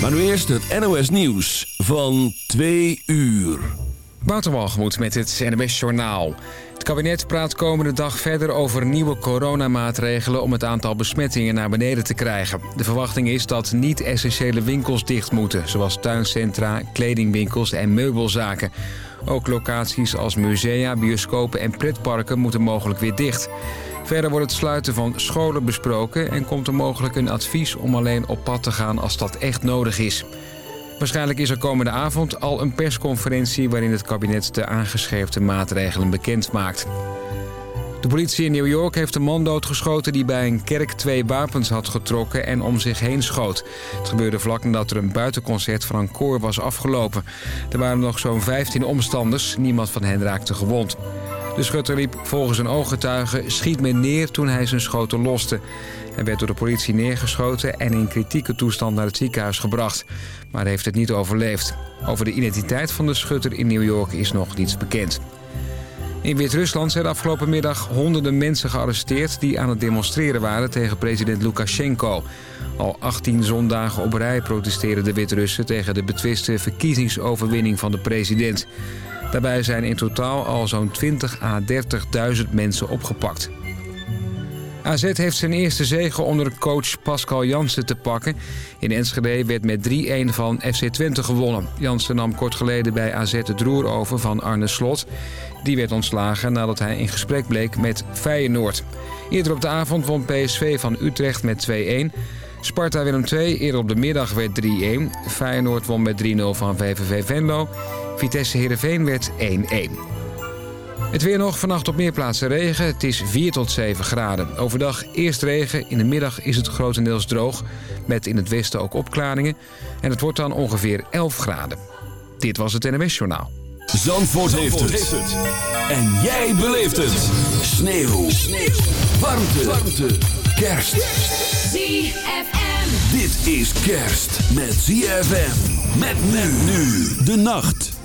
Maar nu eerst het NOS Nieuws van 2 uur. Waterwalgemoed met het NOS Journaal. Het kabinet praat komende dag verder over nieuwe coronamaatregelen... om het aantal besmettingen naar beneden te krijgen. De verwachting is dat niet-essentiële winkels dicht moeten... zoals tuincentra, kledingwinkels en meubelzaken. Ook locaties als musea, bioscopen en pretparken moeten mogelijk weer dicht. Verder wordt het sluiten van scholen besproken... en komt er mogelijk een advies om alleen op pad te gaan als dat echt nodig is. Waarschijnlijk is er komende avond al een persconferentie... waarin het kabinet de aangescherpte maatregelen bekend maakt. De politie in New York heeft een man doodgeschoten... die bij een kerk twee wapens had getrokken en om zich heen schoot. Het gebeurde vlak nadat er een buitenconcert van een koor was afgelopen. Er waren nog zo'n 15 omstanders. Niemand van hen raakte gewond. De schutter liep volgens een ooggetuige schiet me neer toen hij zijn schoten loste. Hij werd door de politie neergeschoten en in kritieke toestand naar het ziekenhuis gebracht. Maar heeft het niet overleefd. Over de identiteit van de schutter in New York is nog niets bekend. In Wit-Rusland zijn afgelopen middag honderden mensen gearresteerd... die aan het demonstreren waren tegen president Lukashenko. Al 18 zondagen op rij protesteren de Wit-Russen... tegen de betwiste verkiezingsoverwinning van de president. Daarbij zijn in totaal al zo'n 20 à 30.000 mensen opgepakt. AZ heeft zijn eerste zege onder coach Pascal Jansen te pakken. In Enschede werd met 3-1 van FC Twente gewonnen. Jansen nam kort geleden bij AZ het roer over van Arne Slot. Die werd ontslagen nadat hij in gesprek bleek met Feyenoord. Eerder op de avond won PSV van Utrecht met 2-1. Sparta Willem 2 eerder op de middag werd 3-1. Feyenoord won met 3-0 van VVV Venlo. Vitesse Heerenveen werd 1-1. Het weer nog, vannacht op meer plaatsen regen. Het is 4 tot 7 graden. Overdag eerst regen, in de middag is het grotendeels droog... met in het westen ook opklaringen. En het wordt dan ongeveer 11 graden. Dit was het NMS Journaal. Zandvoort, heeft, het. En jij beleeft het. Sneeuw. Sneeuw. Warmte. Warmte. Kerst. ZFM. Dit is kerst met ZFM. Met men nu de nacht.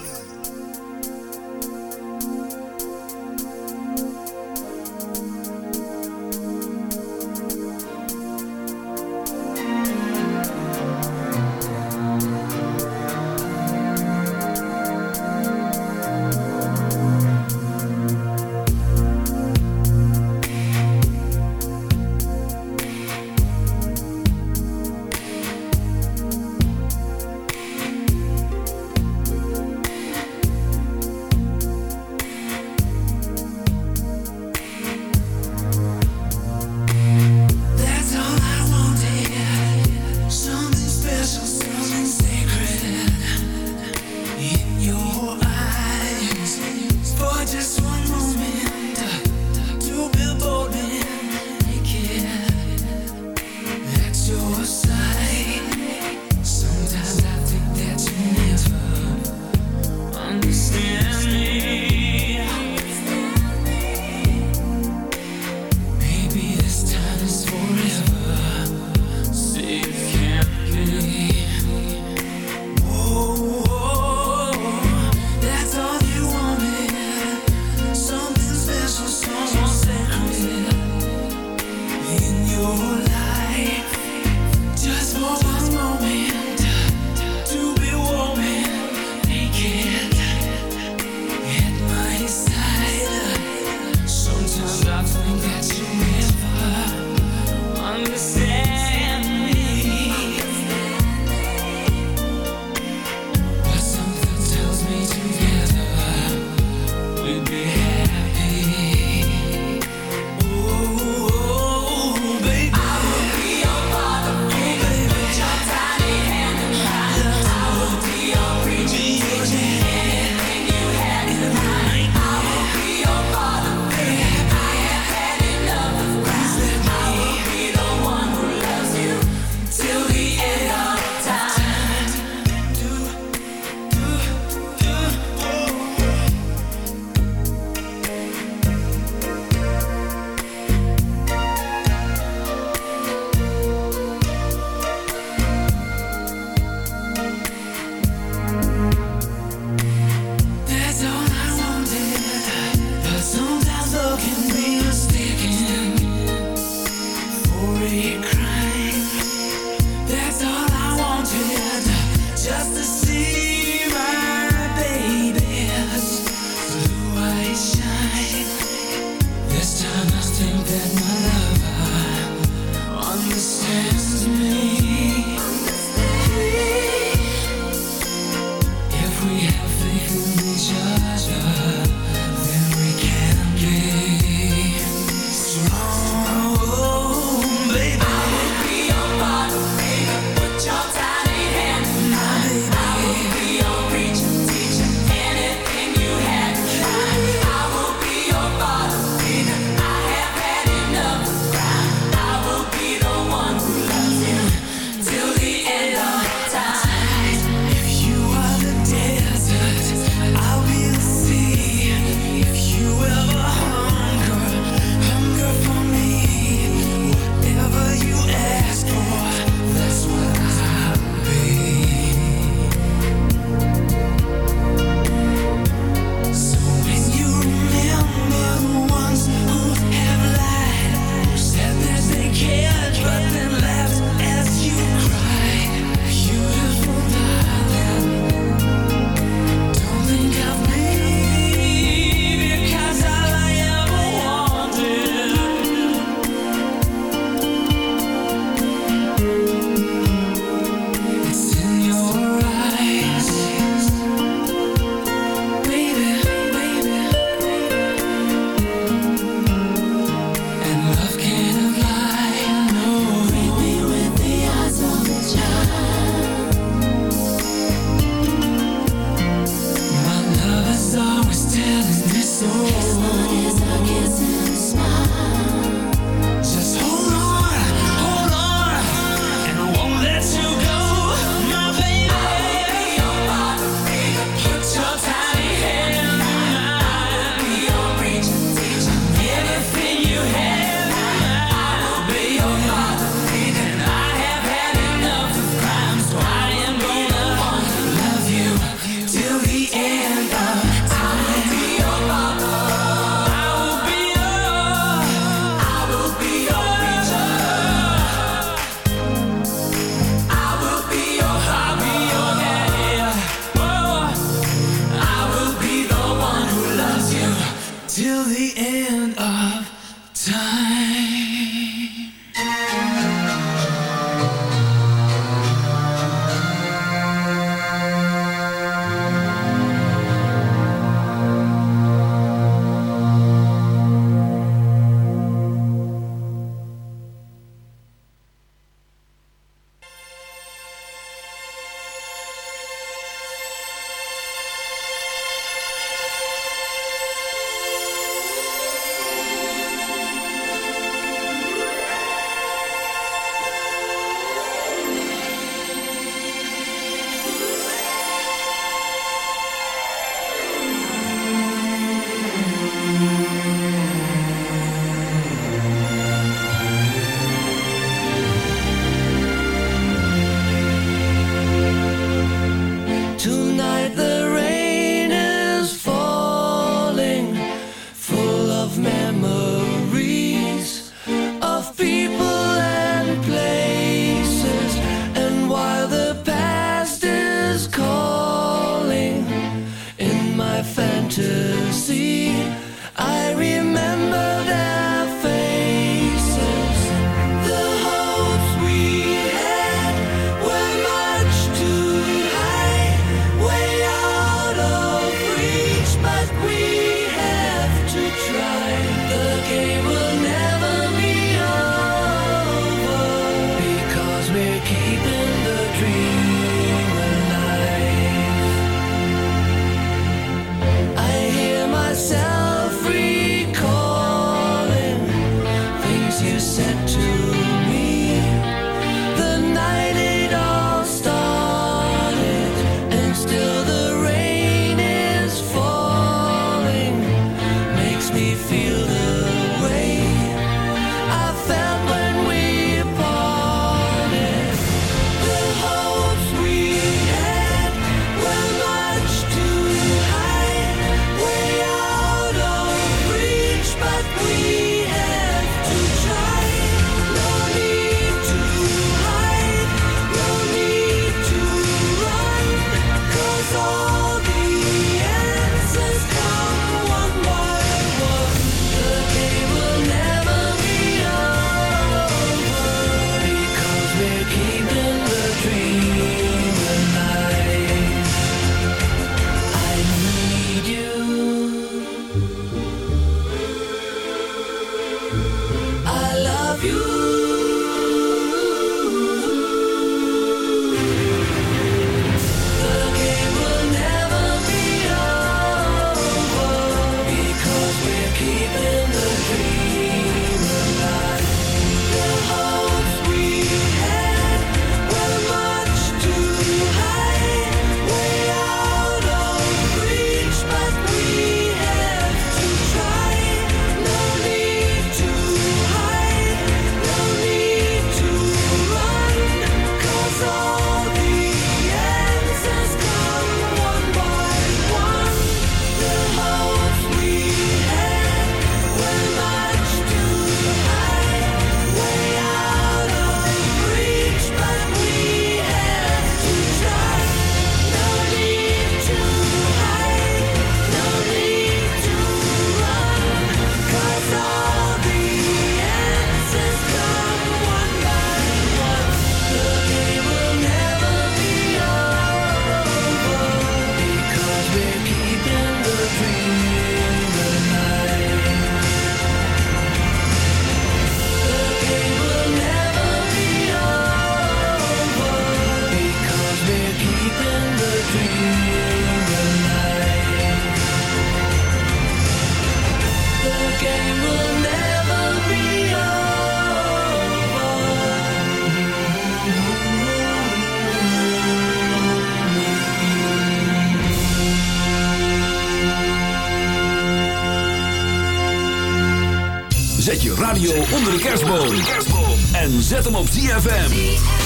Zet hem op ZFM.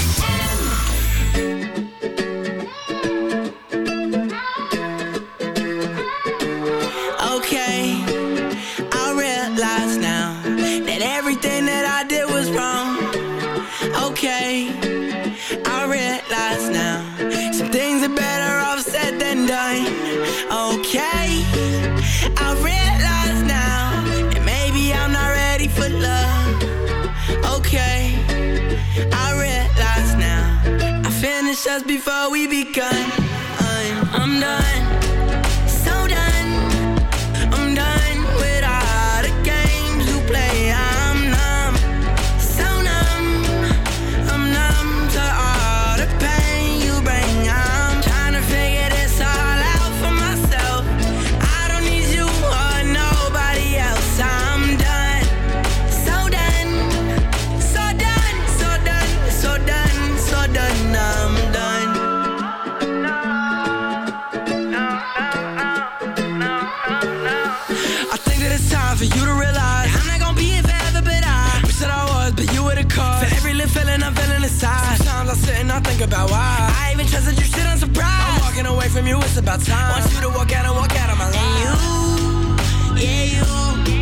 about why I even trusted you, shit, on surprise. I'm walking away from you, it's about time. Want you to walk out and walk out of my life. And you, yeah, you.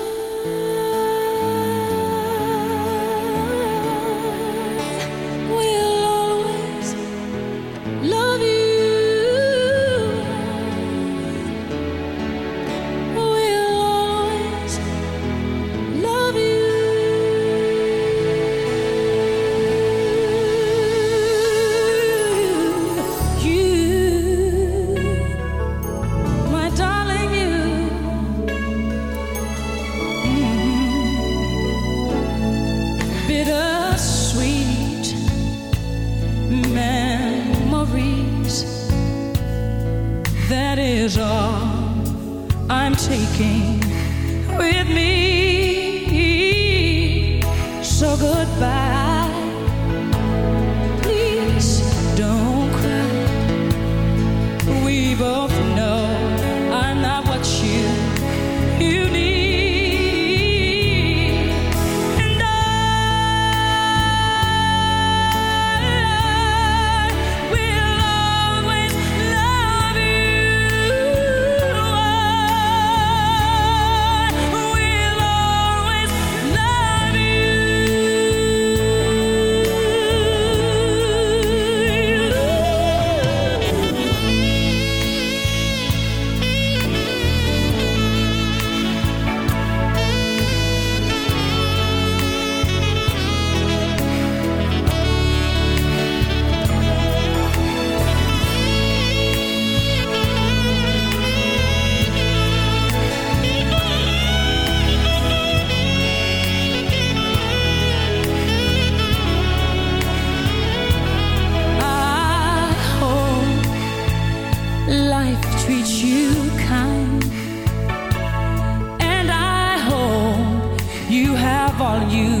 you kind. And I hope you have all you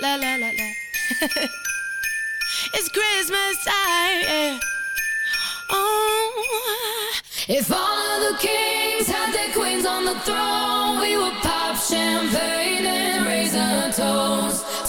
la la la la. it's Christmas time. Oh. If all of the kings had their queens on the throne, we would pop champagne and raise a toast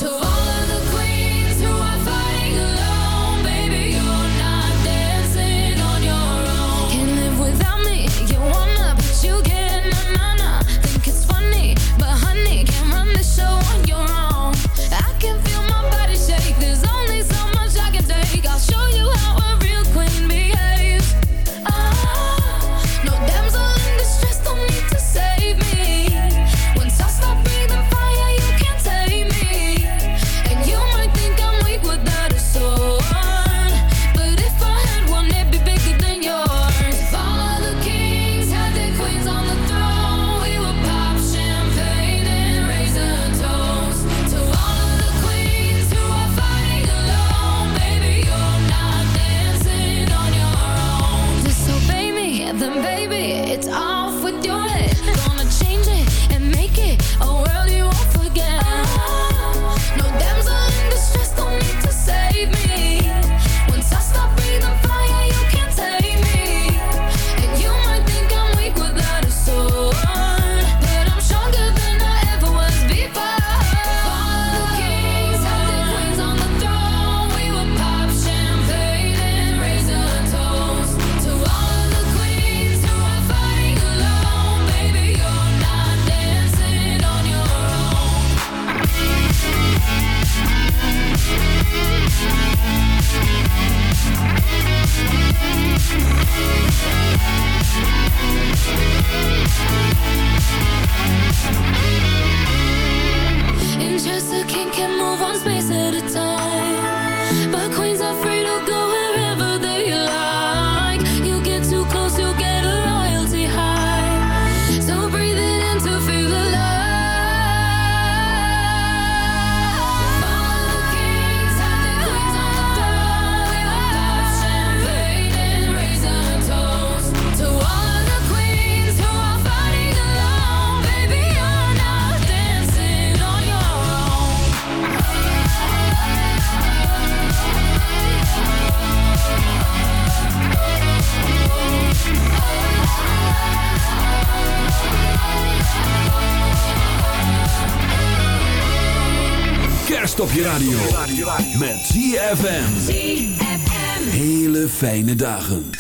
fijne dagen.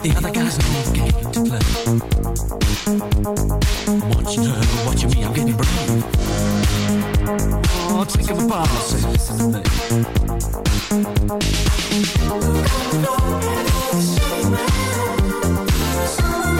The other guys are game to play. Watching her, watching me, I'm getting brave. Oh, take a apart, say listen to me. Someone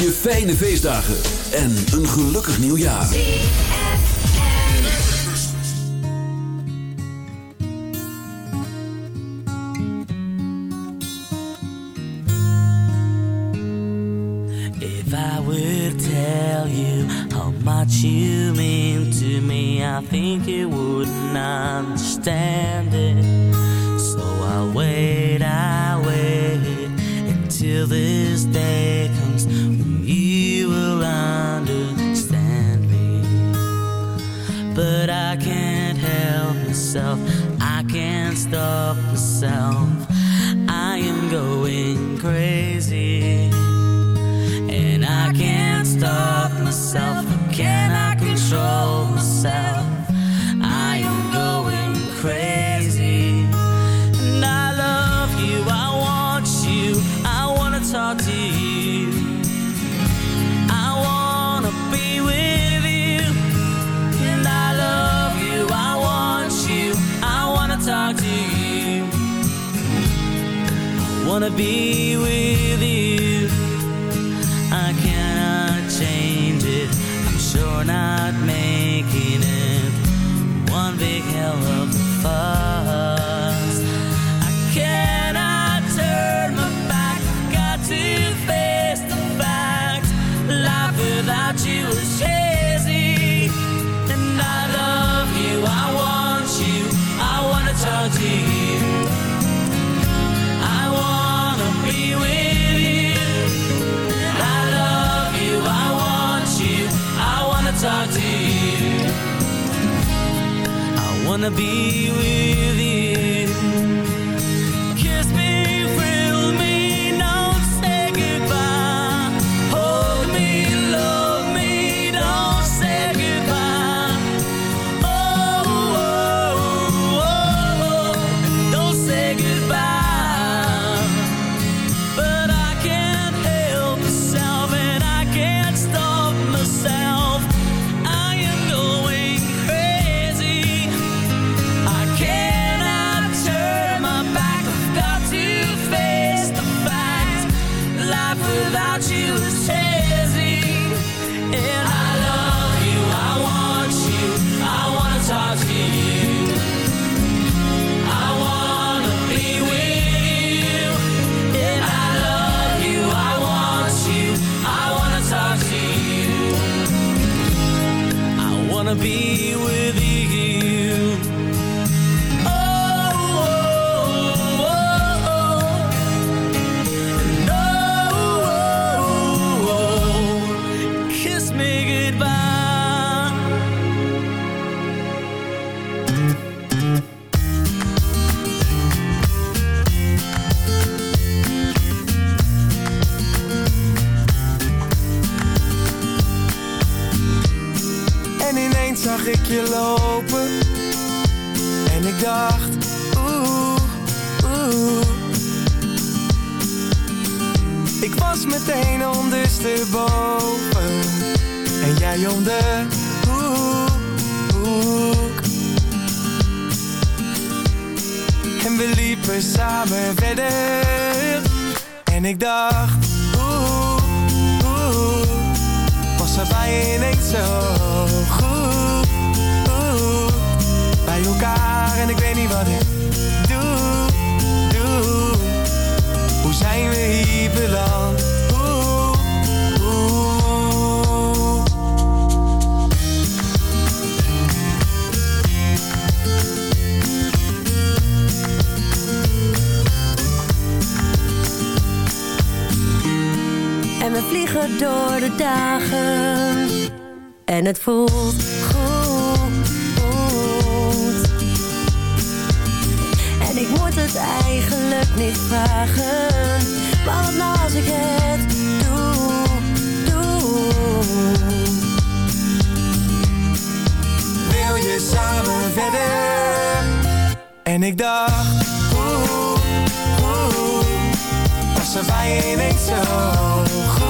je fijne feestdagen en een gelukkig nieuwjaar. If I would tell you how much you mean to me, I think you wouldn't understand it. So I'll wait, I wait until this day comes. myself. I can't stop myself. I am going crazy. And I can't stop myself. Can I? be be with door de dagen. En het voelt goed. En ik moet het eigenlijk niet vragen. Maar wat nou als ik het doe, doe. Wil je samen verder? En ik dacht, oeh, oeh. Was er bij zo goed?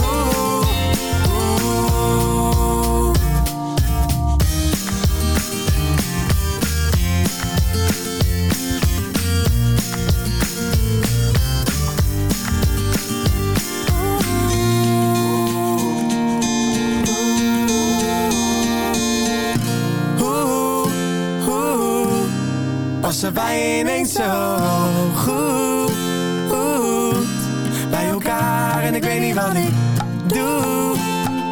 passen zo goed, goed bij elkaar. En ik weet niet wat ik doe,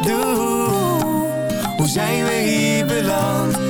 doe. Hoe zijn we hier beland?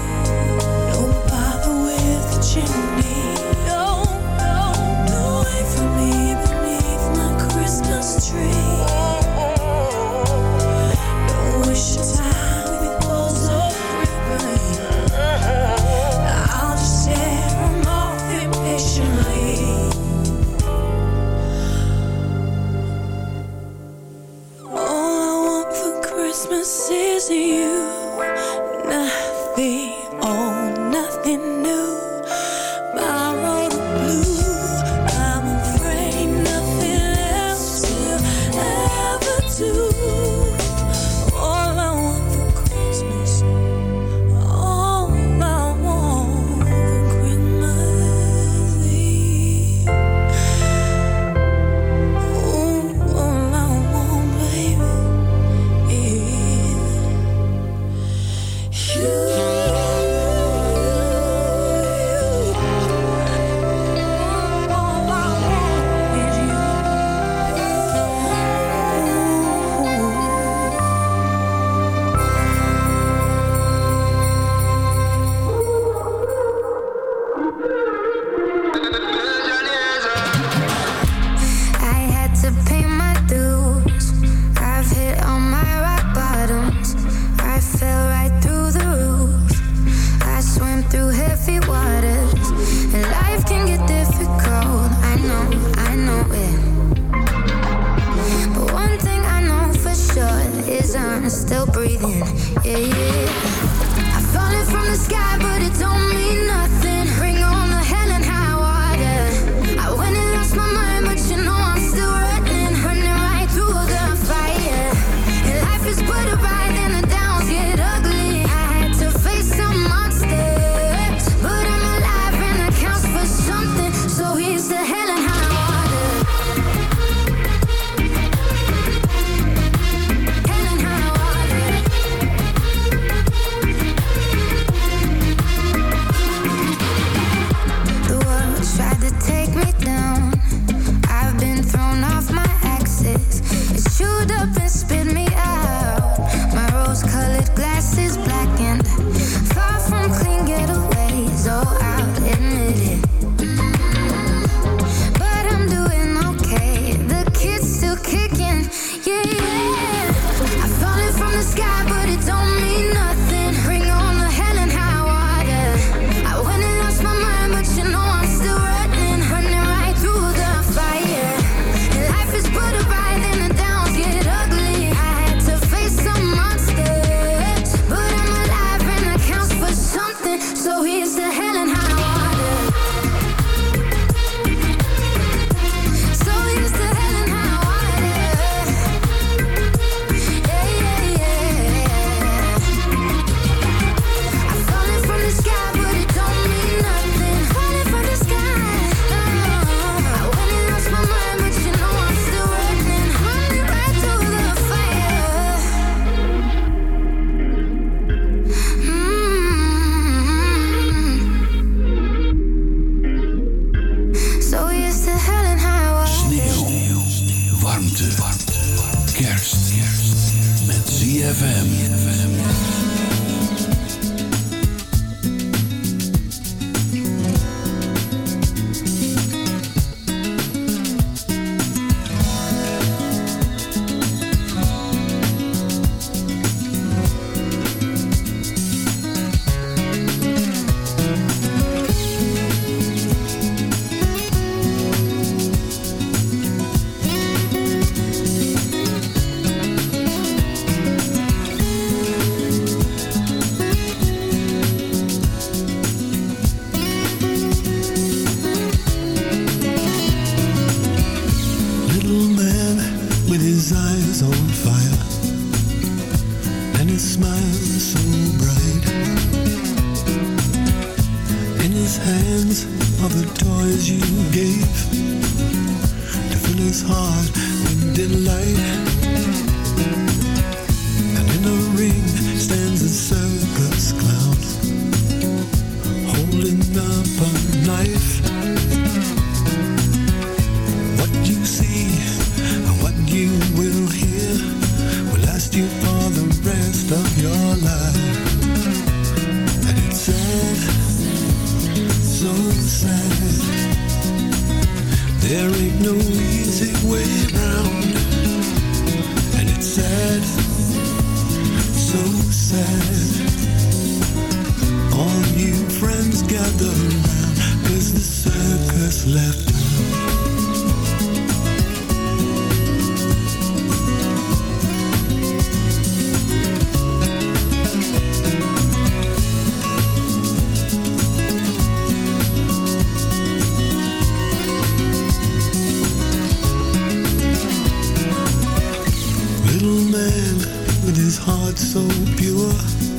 you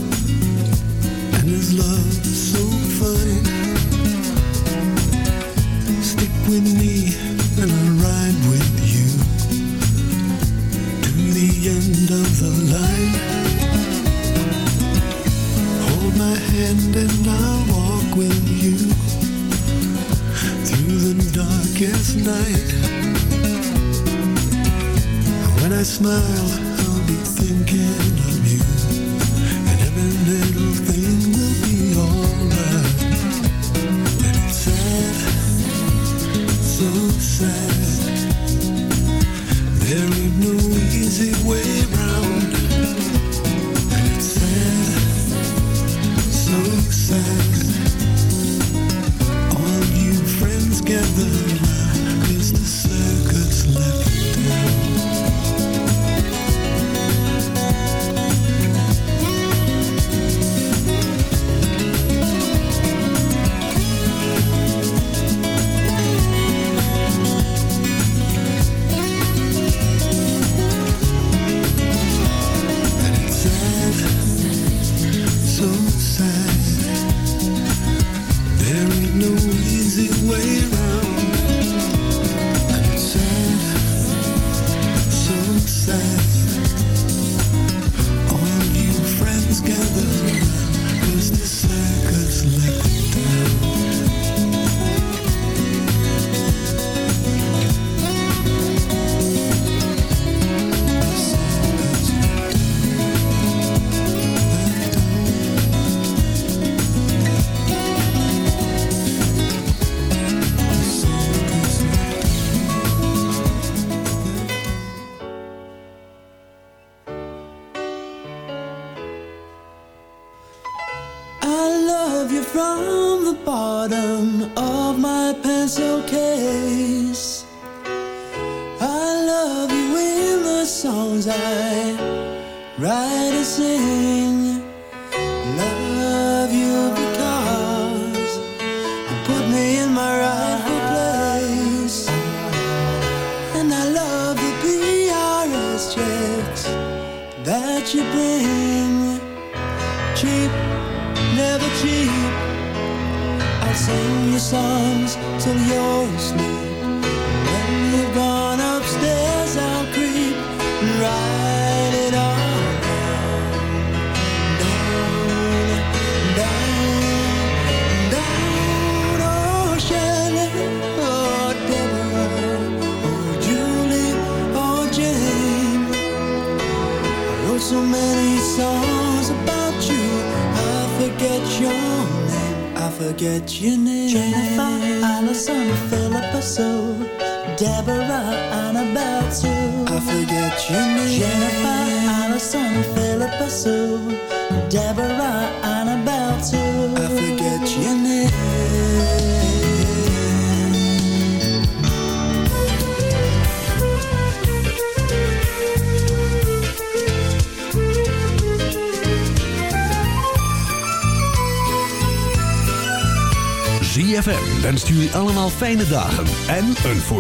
ZFM